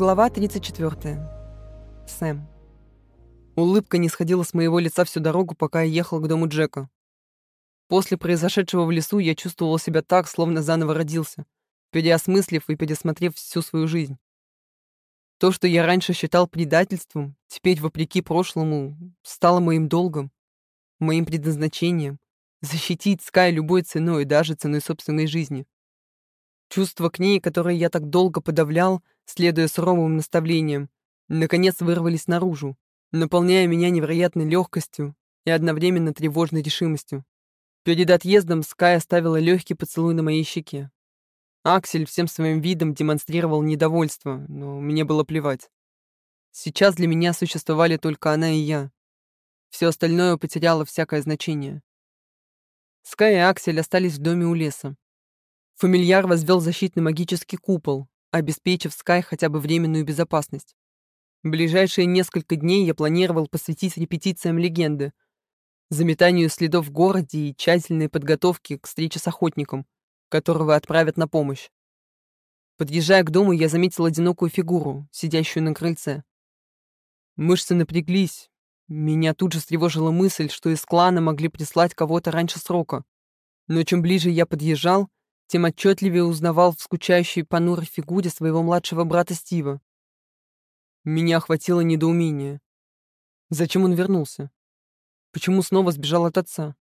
Глава 34. Сэм. Улыбка не сходила с моего лица всю дорогу, пока я ехал к дому Джека. После произошедшего в лесу я чувствовал себя так, словно заново родился, переосмыслив и пересмотрев всю свою жизнь. То, что я раньше считал предательством, теперь, вопреки прошлому, стало моим долгом, моим предназначением — защитить Скай любой ценой, даже ценой собственной жизни. Чувства к ней, которые я так долго подавлял, следуя суровым наставлениям, наконец вырвались наружу, наполняя меня невероятной легкостью и одновременно тревожной решимостью. Перед отъездом Скай оставила легкий поцелуй на моей щеке. Аксель всем своим видом демонстрировал недовольство, но мне было плевать. Сейчас для меня существовали только она и я. Все остальное потеряло всякое значение. Скай и Аксель остались в доме у леса. Фамильяр возвел защитный магический купол, обеспечив Скай хотя бы временную безопасность. Ближайшие несколько дней я планировал посвятить репетициям легенды, заметанию следов в городе и тщательной подготовке к встрече с охотником, которого отправят на помощь. Подъезжая к дому, я заметил одинокую фигуру, сидящую на крыльце. Мышцы напряглись. Меня тут же встревожила мысль, что из клана могли прислать кого-то раньше срока. Но чем ближе я подъезжал, тем отчетливее узнавал в скучающей понурой фигуре своего младшего брата Стива. Меня охватило недоумение. Зачем он вернулся? Почему снова сбежал от отца?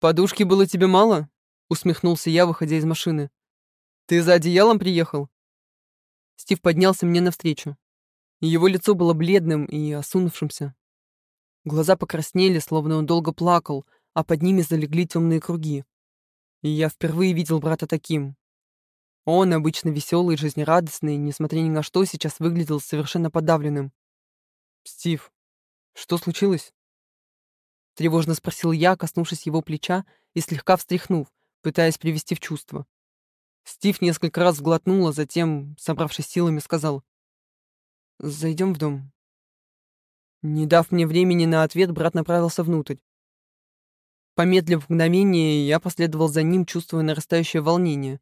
«Подушки было тебе мало?» — усмехнулся я, выходя из машины. «Ты за одеялом приехал?» Стив поднялся мне навстречу. Его лицо было бледным и осунувшимся. Глаза покраснели, словно он долго плакал, а под ними залегли темные круги. И я впервые видел брата таким. Он, обычно веселый и жизнерадостный, несмотря ни на что, сейчас выглядел совершенно подавленным. «Стив, что случилось?» Тревожно спросил я, коснувшись его плеча и слегка встряхнув, пытаясь привести в чувство. Стив несколько раз сглотнул, а затем, собравшись силами, сказал «Зайдем в дом». Не дав мне времени на ответ, брат направился внутрь. Помедлив мгновение, я последовал за ним, чувствуя нарастающее волнение.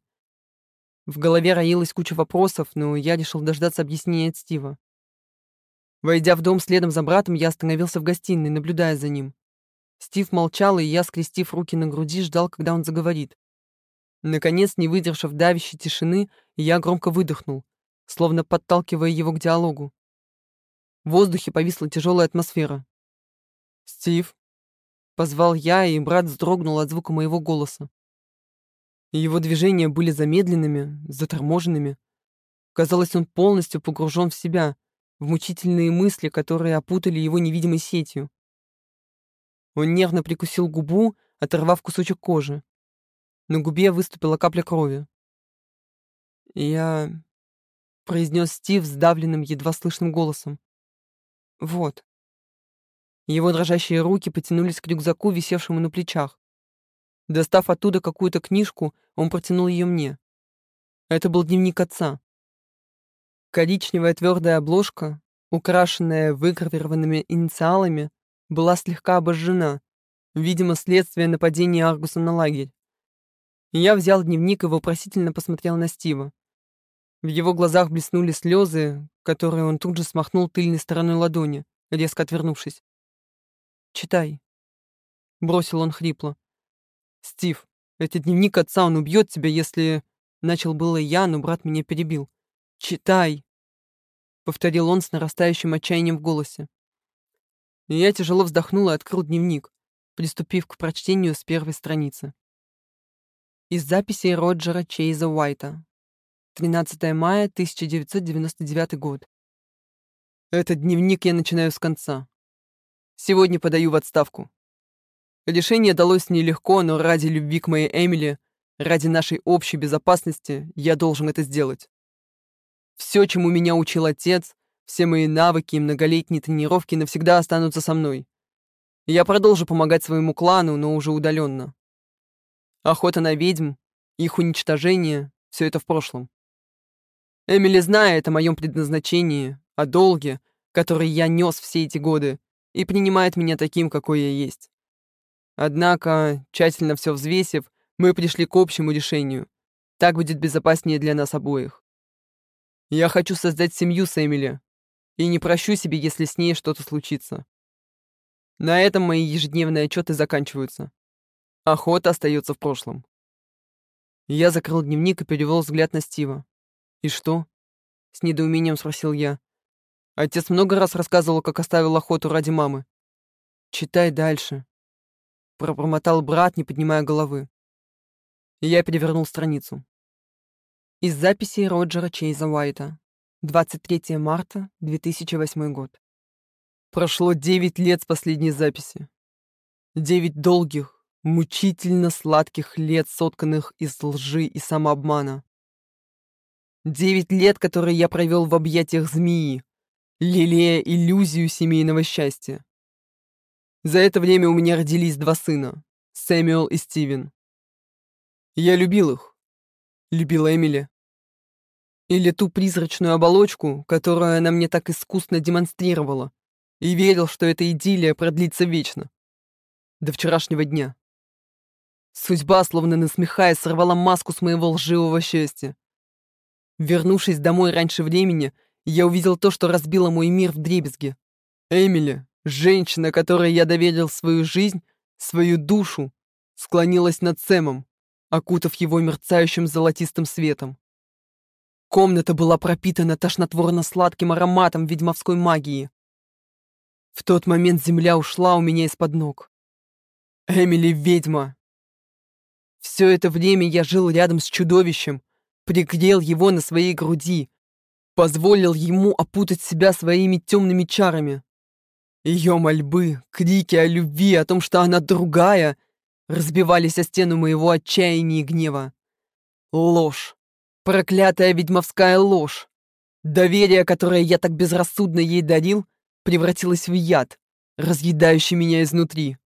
В голове роилась куча вопросов, но я решил дождаться объяснения от Стива. Войдя в дом следом за братом, я остановился в гостиной, наблюдая за ним. Стив молчал, и я, скрестив руки на груди, ждал, когда он заговорит. Наконец, не выдержав давящей тишины, я громко выдохнул, словно подталкивая его к диалогу. В воздухе повисла тяжелая атмосфера. «Стив», Позвал я, и брат вздрогнул от звука моего голоса. Его движения были замедленными, заторможенными. Казалось, он полностью погружен в себя, в мучительные мысли, которые опутали его невидимой сетью. Он нервно прикусил губу, оторвав кусочек кожи. На губе выступила капля крови. «Я...» — произнес Стив сдавленным, едва слышным голосом. «Вот». Его дрожащие руки потянулись к рюкзаку, висевшему на плечах. Достав оттуда какую-то книжку, он протянул ее мне. Это был дневник отца. Коричневая твердая обложка, украшенная выгравированными инициалами, была слегка обожжена, видимо, следствие нападения Аргуса на лагерь. Я взял дневник и вопросительно посмотрел на Стива. В его глазах блеснули слезы, которые он тут же смахнул тыльной стороной ладони, резко отвернувшись. Читай. Бросил он хрипло. Стив, это дневник отца, он убьет тебя, если... Начал было я, но брат меня перебил. Читай. Повторил он с нарастающим отчаянием в голосе. И я тяжело вздохнул и открыл дневник, приступив к прочтению с первой страницы. Из записей Роджера Чейза Уайта. 13 мая 1999 год. Этот дневник я начинаю с конца. Сегодня подаю в отставку. Решение далось нелегко, но ради любви к моей Эмили, ради нашей общей безопасности, я должен это сделать. Все, чему меня учил отец, все мои навыки и многолетние тренировки навсегда останутся со мной. Я продолжу помогать своему клану, но уже удаленно. Охота на ведьм, их уничтожение — все это в прошлом. Эмили знает о моем предназначении, о долге, который я нес все эти годы, и принимает меня таким, какой я есть. Однако, тщательно все взвесив, мы пришли к общему решению. Так будет безопаснее для нас обоих. Я хочу создать семью с Эмили, и не прощу себе, если с ней что-то случится. На этом мои ежедневные отчеты заканчиваются. Охота остается в прошлом. Я закрыл дневник и перевел взгляд на Стива. «И что?» — с недоумением спросил я. Отец много раз рассказывал, как оставил охоту ради мамы. «Читай дальше», — пробормотал брат, не поднимая головы. И я перевернул страницу. Из записей Роджера Чейза Уайта. 23 марта 2008 год. Прошло 9 лет с последней записи. Девять долгих, мучительно сладких лет, сотканных из лжи и самообмана. Девять лет, которые я провел в объятиях змеи, лелея иллюзию семейного счастья. За это время у меня родились два сына, Сэмюэл и Стивен. Я любил их, любила Эмили. Или ту призрачную оболочку, которую она мне так искусно демонстрировала, и верил, что эта идиллия продлится вечно. До вчерашнего дня. Судьба, словно насмехаясь, сорвала маску с моего лживого счастья. Вернувшись домой раньше времени, я увидел то, что разбило мой мир в дребезге. Эмили, женщина, которой я доверил свою жизнь, свою душу, склонилась над Сэмом, окутав его мерцающим золотистым светом. Комната была пропитана тошнотворно-сладким ароматом ведьмовской магии. В тот момент земля ушла у меня из-под ног. Эмили — ведьма. Все это время я жил рядом с чудовищем, пригрел его на своей груди, позволил ему опутать себя своими темными чарами. Ее мольбы, крики о любви, о том, что она другая, разбивались о стену моего отчаяния и гнева. Ложь. Проклятая ведьмовская ложь. Доверие, которое я так безрассудно ей дарил, превратилось в яд, разъедающий меня изнутри.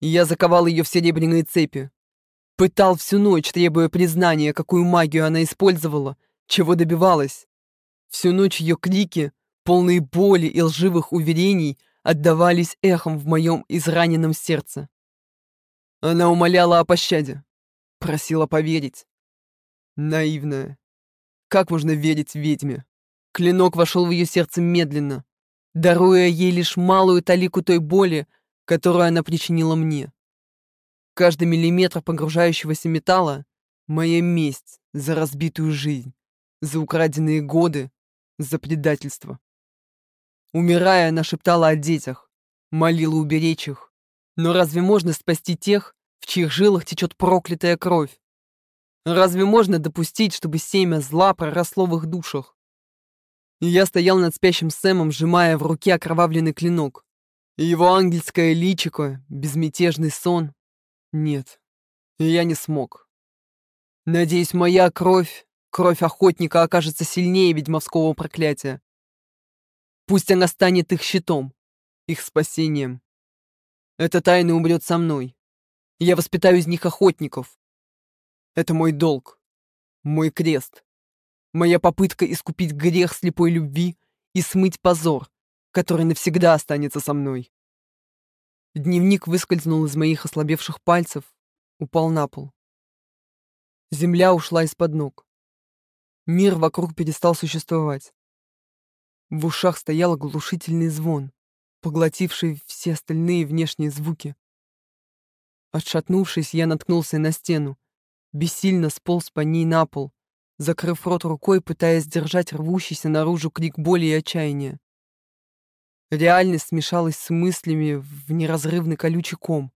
Я заковал ее в серебряные цепи. Пытал всю ночь, требуя признания, какую магию она использовала, чего добивалась. Всю ночь ее крики, полные боли и лживых уверений, отдавались эхом в моем израненном сердце. Она умоляла о пощаде, просила поверить. Наивная. Как можно верить ведьме? Клинок вошел в ее сердце медленно, даруя ей лишь малую талику той боли, которую она причинила мне. Каждый миллиметр погружающегося металла — моя месть за разбитую жизнь, за украденные годы, за предательство. Умирая, она шептала о детях, молила уберечь их. Но разве можно спасти тех, в чьих жилах течет проклятая кровь? Разве можно допустить, чтобы семя зла проросло в их душах? Я стоял над спящим Сэмом, сжимая в руке окровавленный клинок. Его ангельское личико, безмятежный сон. Нет, я не смог. Надеюсь, моя кровь, кровь охотника окажется сильнее ведьмовского проклятия. Пусть она станет их щитом, их спасением. Эта тайна умрет со мной. Я воспитаю из них охотников, это мой долг, мой крест, моя попытка искупить грех слепой любви и смыть позор, который навсегда останется со мной. Дневник выскользнул из моих ослабевших пальцев, упал на пол. Земля ушла из-под ног. Мир вокруг перестал существовать. В ушах стоял оглушительный звон, поглотивший все остальные внешние звуки. Отшатнувшись, я наткнулся на стену, бессильно сполз по ней на пол, закрыв рот рукой, пытаясь сдержать рвущийся наружу крик боли и отчаяния. Реальность смешалась с мыслями в неразрывный колючий ком.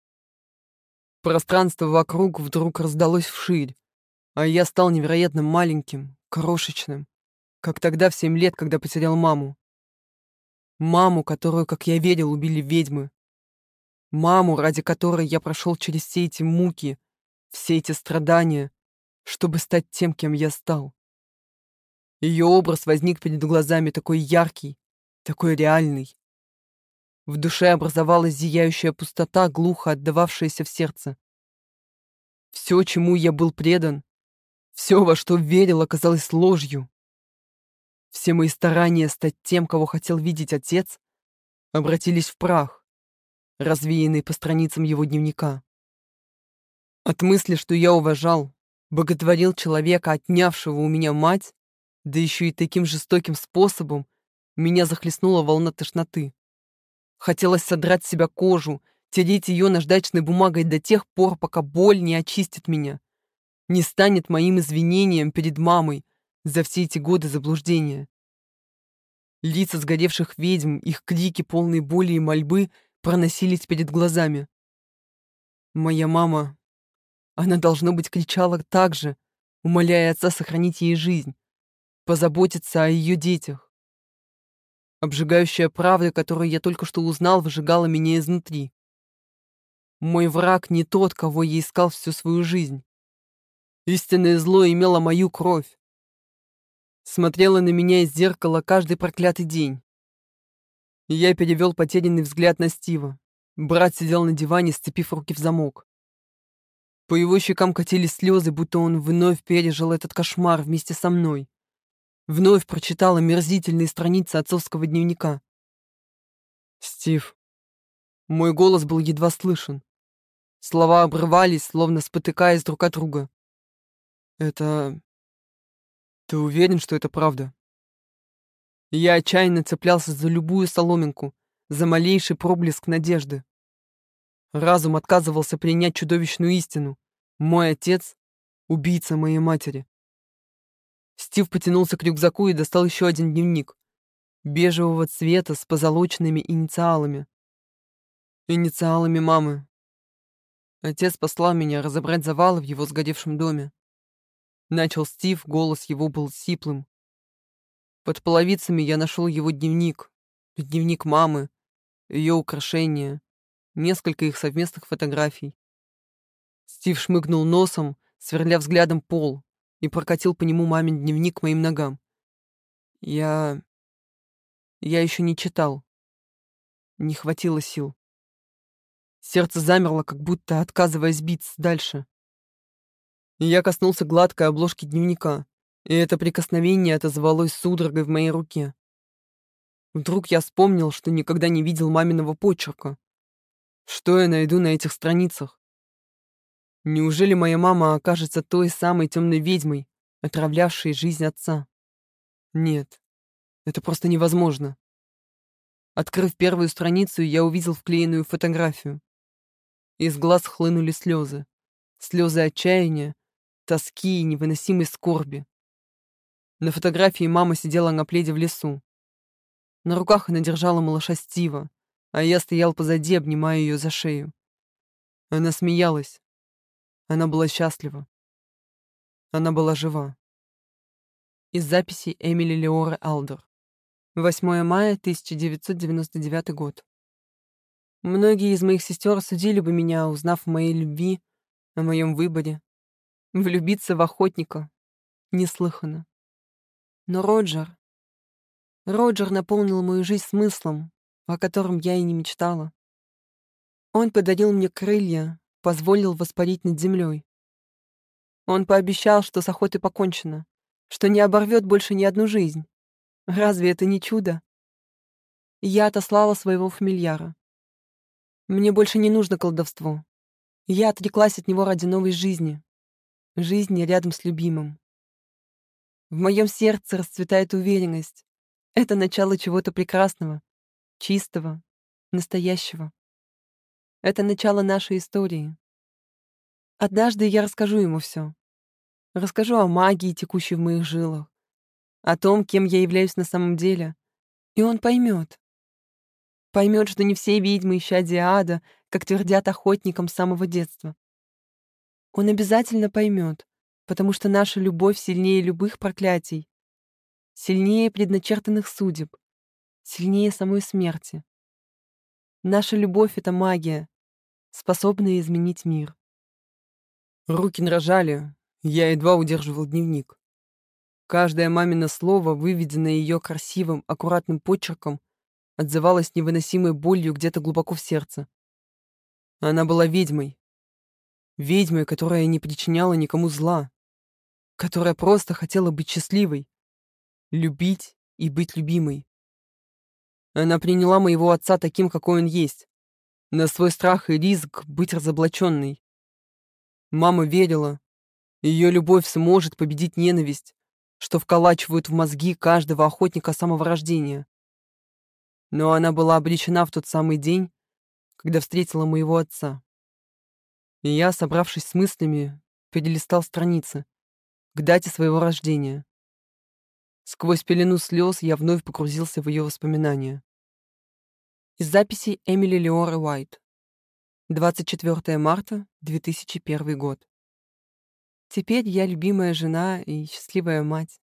Пространство вокруг вдруг раздалось вширь, а я стал невероятно маленьким, крошечным, как тогда в семь лет, когда потерял маму. Маму, которую, как я верил, убили ведьмы. Маму, ради которой я прошел через все эти муки, все эти страдания, чтобы стать тем, кем я стал. Ее образ возник перед глазами такой яркий, такой реальный. В душе образовалась зияющая пустота, глухо отдававшаяся в сердце. Все, чему я был предан, все, во что верил, оказалось ложью. Все мои старания стать тем, кого хотел видеть отец, обратились в прах, развеянный по страницам его дневника. От мысли, что я уважал, боготворил человека, отнявшего у меня мать, Да еще и таким жестоким способом меня захлестнула волна тошноты. Хотелось содрать с себя кожу, тереть ее наждачной бумагой до тех пор, пока боль не очистит меня, не станет моим извинением перед мамой за все эти годы заблуждения. Лица сгоревших ведьм, их крики, полные боли и мольбы, проносились перед глазами. Моя мама, она, должно быть, кричала так же, умоляя отца сохранить ей жизнь, позаботиться о ее детях. Обжигающая правда, которую я только что узнал, выжигала меня изнутри. Мой враг не тот, кого я искал всю свою жизнь. Истинное зло имело мою кровь. Смотрела на меня из зеркала каждый проклятый день. Я перевел потерянный взгляд на Стива. Брат сидел на диване, сцепив руки в замок. По его щекам катились слезы, будто он вновь пережил этот кошмар вместе со мной. Вновь прочитал омерзительные страницы отцовского дневника. «Стив». Мой голос был едва слышен. Слова обрывались, словно спотыкаясь друг от друга. «Это... Ты уверен, что это правда?» Я отчаянно цеплялся за любую соломинку, за малейший проблеск надежды. Разум отказывался принять чудовищную истину. Мой отец — убийца моей матери. Стив потянулся к рюкзаку и достал еще один дневник. Бежевого цвета с позолоченными инициалами. Инициалами мамы. Отец послал меня разобрать завалы в его сгоревшем доме. Начал Стив, голос его был сиплым. Под половицами я нашел его дневник. Дневник мамы, ее украшения, несколько их совместных фотографий. Стив шмыгнул носом, сверля взглядом пол, и прокатил по нему мамин дневник к моим ногам. Я... я еще не читал. Не хватило сил. Сердце замерло, как будто отказываясь биться дальше. Я коснулся гладкой обложки дневника, и это прикосновение отозвалось судорогой в моей руке. Вдруг я вспомнил, что никогда не видел маминого почерка. Что я найду на этих страницах? Неужели моя мама окажется той самой темной ведьмой, отравлявшей жизнь отца? Нет, это просто невозможно. Открыв первую страницу, я увидел вклеенную фотографию. Из глаз хлынули слезы. Слезы отчаяния, тоски и невыносимой скорби. На фотографии мама сидела на пледе в лесу. На руках она держала малыша Стива, а я стоял позади, обнимая ее за шею. Она смеялась. Она была счастлива. Она была жива. Из записи Эмили Леоры Алдер. 8 мая 1999 год. Многие из моих сестер осудили бы меня, узнав о моей любви, о моем выборе. Влюбиться в охотника неслыханно. Но Роджер... Роджер наполнил мою жизнь смыслом, о котором я и не мечтала. Он подарил мне крылья, позволил воспарить над землей. Он пообещал, что с охотой покончено, что не оборвет больше ни одну жизнь. Разве это не чудо? Я отослала своего фамильяра. Мне больше не нужно колдовство. Я отреклась от него ради новой жизни. Жизни рядом с любимым. В моем сердце расцветает уверенность. Это начало чего-то прекрасного, чистого, настоящего. Это начало нашей истории. Однажды я расскажу ему все. Расскажу о магии, текущей в моих жилах, о том, кем я являюсь на самом деле. И он поймет. Поймет, что не все ведьмы исчадия ада, как твердят охотникам с самого детства. Он обязательно поймет, потому что наша любовь сильнее любых проклятий, сильнее предначертанных судеб, сильнее самой смерти. Наша любовь — это магия, способная изменить мир. Руки дрожали, я едва удерживал дневник. Каждое мамино слово, выведенное ее красивым, аккуратным почерком, отзывалось невыносимой болью где-то глубоко в сердце. Она была ведьмой. Ведьмой, которая не причиняла никому зла. Которая просто хотела быть счастливой. Любить и быть любимой. Она приняла моего отца таким, какой он есть. На свой страх и риск быть разоблаченной. Мама верила. Ее любовь сможет победить ненависть, что вколачивают в мозги каждого охотника самого рождения. Но она была обречена в тот самый день, когда встретила моего отца. И я, собравшись с мыслями, перелистал страницы к дате своего рождения. Сквозь пелену слез я вновь погрузился в ее воспоминания. Из записей Эмили Леоры Уайт. 24 марта 2001 год. Теперь я любимая жена и счастливая мать.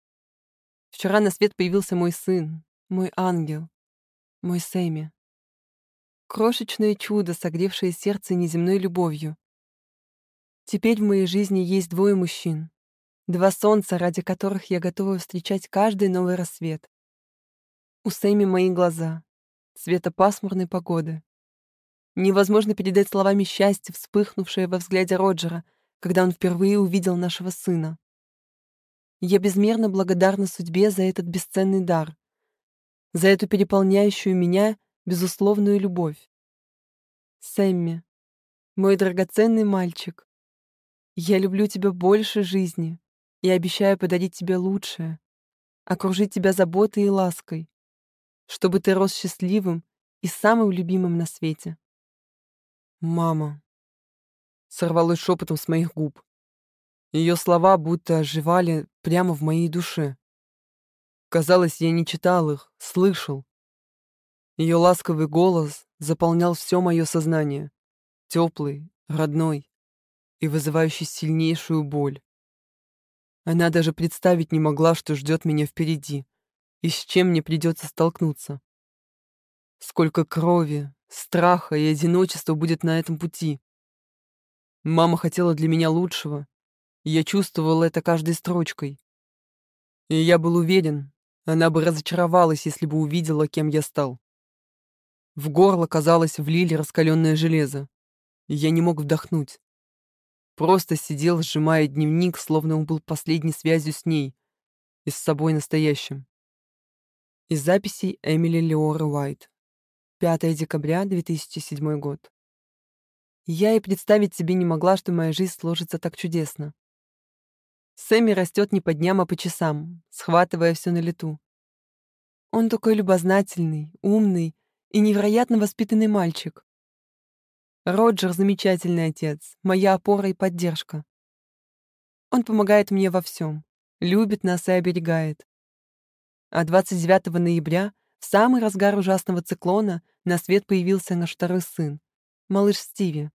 Вчера на свет появился мой сын, мой ангел, мой Сэмми. Крошечное чудо, согревшее сердце неземной любовью. Теперь в моей жизни есть двое мужчин, два солнца, ради которых я готова встречать каждый новый рассвет. У Сэмми мои глаза, цвета пасмурной погоды. Невозможно передать словами счастье, вспыхнувшее во взгляде Роджера — когда он впервые увидел нашего сына. Я безмерно благодарна судьбе за этот бесценный дар, за эту переполняющую меня безусловную любовь. Сэмми, мой драгоценный мальчик, я люблю тебя больше жизни и обещаю подарить тебе лучшее, окружить тебя заботой и лаской, чтобы ты рос счастливым и самым любимым на свете. Мама сорвалось шепотом с моих губ. Ее слова будто оживали прямо в моей душе. Казалось, я не читал их, слышал. Ее ласковый голос заполнял все мое сознание, теплый, родной и вызывающий сильнейшую боль. Она даже представить не могла, что ждет меня впереди и с чем мне придется столкнуться. Сколько крови, страха и одиночества будет на этом пути. Мама хотела для меня лучшего, и я чувствовал это каждой строчкой. И я был уверен, она бы разочаровалась, если бы увидела, кем я стал. В горло, казалось, влили раскаленное железо, я не мог вдохнуть. Просто сидел, сжимая дневник, словно он был последней связью с ней и с собой настоящим. Из записей Эмили Леора Уайт. 5 декабря 2007 год. Я и представить себе не могла, что моя жизнь сложится так чудесно. Сэмми растет не по дням, а по часам, схватывая все на лету. Он такой любознательный, умный и невероятно воспитанный мальчик. Роджер — замечательный отец, моя опора и поддержка. Он помогает мне во всем, любит нас и оберегает. А 29 ноября, в самый разгар ужасного циклона, на свет появился наш второй сын, малыш Стиви.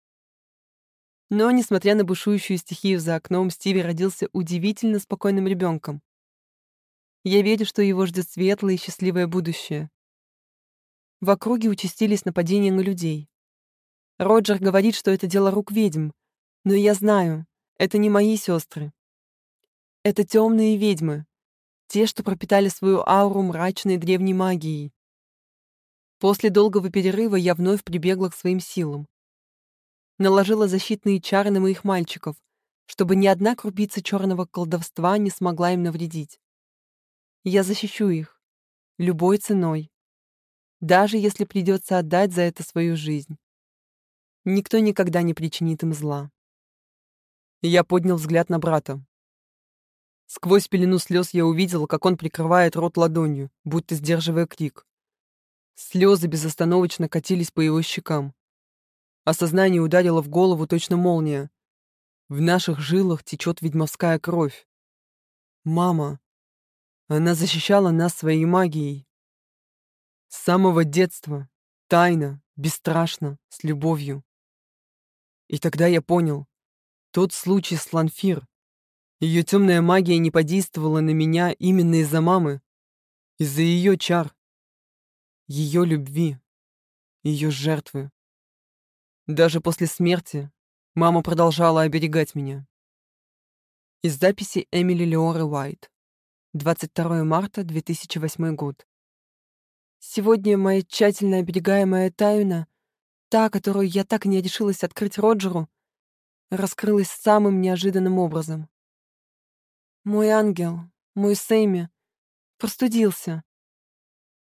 Но, несмотря на бушующую стихию за окном, Стиви родился удивительно спокойным ребенком. Я верю, что его ждет светлое и счастливое будущее. В округе участились нападения на людей. Роджер говорит, что это дело рук ведьм, но я знаю, это не мои сестры. Это темные ведьмы, те, что пропитали свою ауру мрачной древней магией. После долгого перерыва я вновь прибегла к своим силам. Наложила защитные чары на моих мальчиков, чтобы ни одна крупица черного колдовства не смогла им навредить. Я защищу их. Любой ценой. Даже если придется отдать за это свою жизнь. Никто никогда не причинит им зла. Я поднял взгляд на брата. Сквозь пелену слез я увидел, как он прикрывает рот ладонью, будто сдерживая крик. Слезы безостановочно катились по его щекам. Осознание ударило в голову точно молния. В наших жилах течет ведьмовская кровь. Мама. Она защищала нас своей магией. С самого детства. Тайно, бесстрашно, с любовью. И тогда я понял. Тот случай с Ланфир. Ее темная магия не подействовала на меня именно из-за мамы. Из-за ее чар ее любви, ее жертвы. Даже после смерти мама продолжала оберегать меня. Из записи Эмили Леоры Уайт. 22 марта 2008 год. Сегодня моя тщательно оберегаемая тайна, та, которую я так не решилась открыть Роджеру, раскрылась самым неожиданным образом. Мой ангел, мой Сэмми, простудился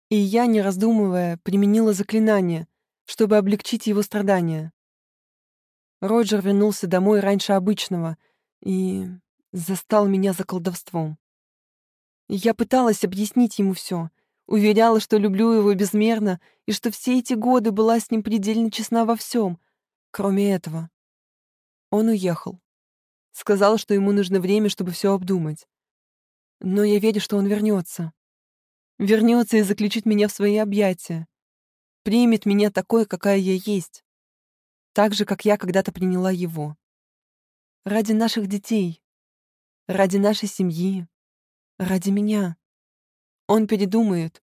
и я, не раздумывая, применила заклинание, чтобы облегчить его страдания. Роджер вернулся домой раньше обычного и застал меня за колдовством. Я пыталась объяснить ему все, уверяла, что люблю его безмерно и что все эти годы была с ним предельно честна во всем, кроме этого. Он уехал. Сказал, что ему нужно время, чтобы все обдумать. Но я верю, что он вернется. Вернется и заключит меня в свои объятия. Примет меня такой, какая я есть. Так же, как я когда-то приняла его. Ради наших детей. Ради нашей семьи. Ради меня. Он передумает.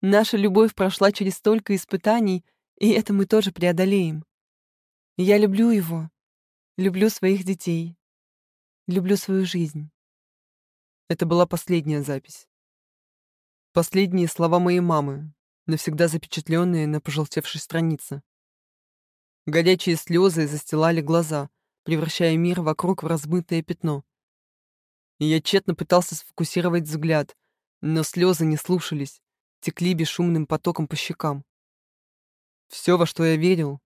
Наша любовь прошла через столько испытаний, и это мы тоже преодолеем. Я люблю его. Люблю своих детей. Люблю свою жизнь. Это была последняя запись. Последние слова моей мамы, навсегда запечатленные на пожелтевшей странице. Горячие слезы застилали глаза, превращая мир вокруг в размытое пятно я тщетно пытался сфокусировать взгляд, но слезы не слушались, текли бесшумным потоком по щекам. Все, во что я верил,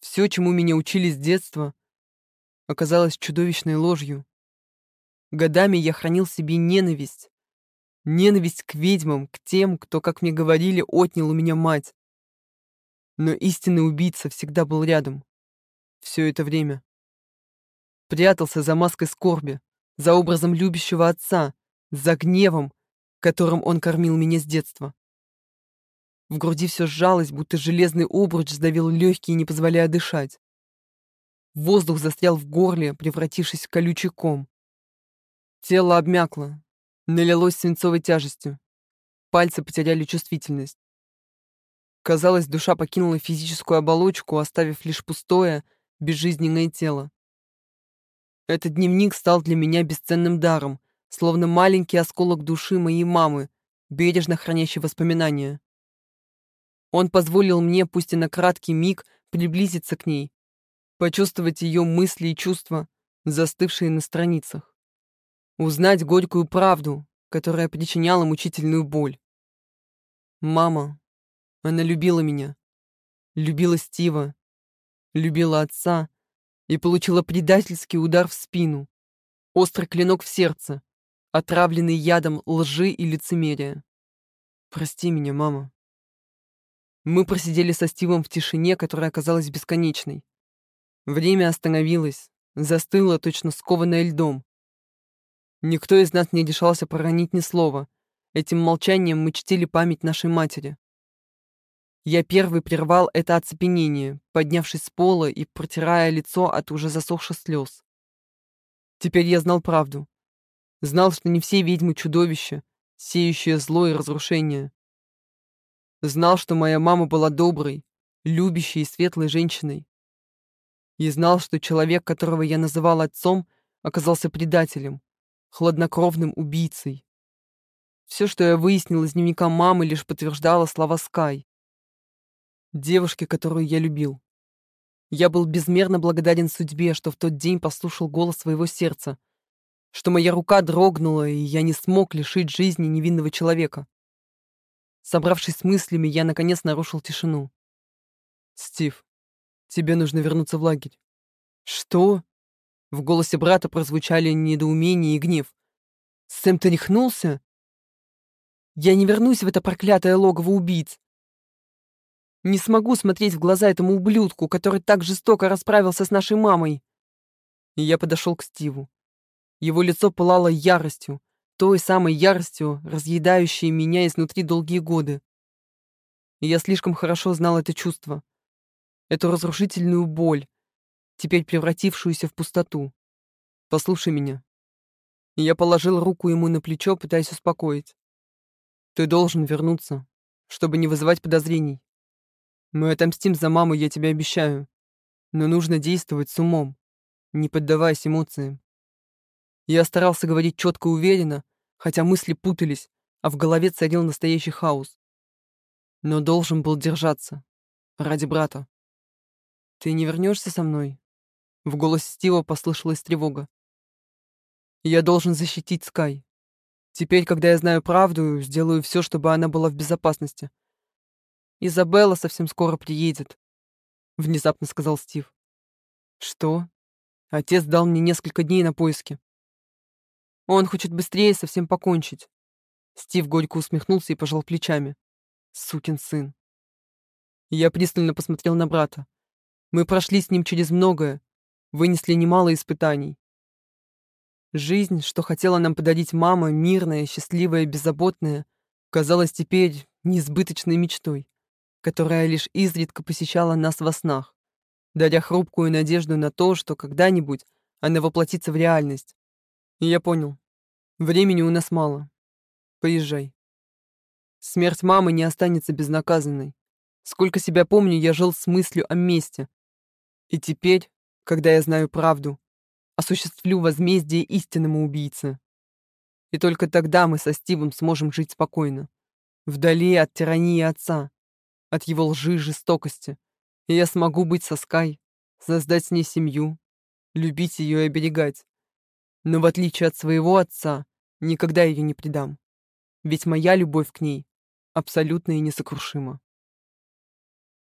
все, чему меня учили с детства, оказалось чудовищной ложью. Годами я хранил себе ненависть. Ненависть к ведьмам, к тем, кто, как мне говорили, отнял у меня мать. Но истинный убийца всегда был рядом. Все это время. Прятался за маской скорби, за образом любящего отца, за гневом, которым он кормил меня с детства. В груди все сжалось, будто железный обруч сдавил легкие, не позволяя дышать. Воздух застрял в горле, превратившись в колючий ком. Тело обмякло, налилось свинцовой тяжестью. Пальцы потеряли чувствительность. Казалось, душа покинула физическую оболочку, оставив лишь пустое, безжизненное тело. Этот дневник стал для меня бесценным даром, словно маленький осколок души моей мамы, бережно хранящий воспоминания. Он позволил мне, пусть и на краткий миг, приблизиться к ней, почувствовать ее мысли и чувства, застывшие на страницах. Узнать горькую правду, которая причиняла мучительную боль. Мама, она любила меня, любила Стива, любила отца и получила предательский удар в спину, острый клинок в сердце, отравленный ядом лжи и лицемерия. Прости меня, мама. Мы просидели со Стивом в тишине, которая оказалась бесконечной. Время остановилось, застыло точно скованное льдом. Никто из нас не решался проронить ни слова. Этим молчанием мы чтили память нашей матери. Я первый прервал это оцепенение, поднявшись с пола и протирая лицо от уже засохших слез. Теперь я знал правду. Знал, что не все ведьмы чудовища, сеющие зло и разрушение. Знал, что моя мама была доброй, любящей и светлой женщиной. И знал, что человек, которого я называл отцом, оказался предателем, хладнокровным убийцей. Все, что я выяснил из дневника мамы, лишь подтверждало слова Скай девушке, которую я любил. Я был безмерно благодарен судьбе, что в тот день послушал голос своего сердца, что моя рука дрогнула, и я не смог лишить жизни невинного человека. Собравшись с мыслями, я наконец нарушил тишину. «Стив, тебе нужно вернуться в лагерь». «Что?» В голосе брата прозвучали недоумение и гнев. «Сэм, ты рехнулся?» «Я не вернусь в это проклятое логово убийц. Не смогу смотреть в глаза этому ублюдку, который так жестоко расправился с нашей мамой. И я подошел к Стиву. Его лицо пылало яростью, той самой яростью, разъедающей меня изнутри долгие годы. И я слишком хорошо знал это чувство. Эту разрушительную боль, теперь превратившуюся в пустоту. Послушай меня. И я положил руку ему на плечо, пытаясь успокоить. Ты должен вернуться, чтобы не вызывать подозрений. Мы отомстим за маму, я тебе обещаю. Но нужно действовать с умом, не поддаваясь эмоциям. Я старался говорить четко и уверенно, хотя мысли путались, а в голове царил настоящий хаос. Но должен был держаться. Ради брата. «Ты не вернешься со мной?» В голосе Стива послышалась тревога. «Я должен защитить Скай. Теперь, когда я знаю правду, сделаю все, чтобы она была в безопасности. Изабелла совсем скоро приедет», — внезапно сказал Стив. «Что?» Отец дал мне несколько дней на поиски. Он хочет быстрее совсем покончить. Стив горько усмехнулся и пожал плечами. Сукин сын. Я пристально посмотрел на брата. Мы прошли с ним через многое, вынесли немало испытаний. Жизнь, что хотела нам подарить мама, мирная, счастливая, беззаботная, казалась теперь несбыточной мечтой, которая лишь изредка посещала нас во снах, даря хрупкую надежду на то, что когда-нибудь она воплотится в реальность. Я понял, времени у нас мало. Поезжай. Смерть мамы не останется безнаказанной. Сколько себя помню, я жил с мыслью о мести. И теперь, когда я знаю правду, осуществлю возмездие истинному убийце. И только тогда мы со Стивом сможем жить спокойно, вдали от тирании отца, от его лжи и жестокости. И я смогу быть со Скай, создать с ней семью, любить ее и оберегать. Но в отличие от своего отца, никогда ее не предам. Ведь моя любовь к ней абсолютно и несокрушима.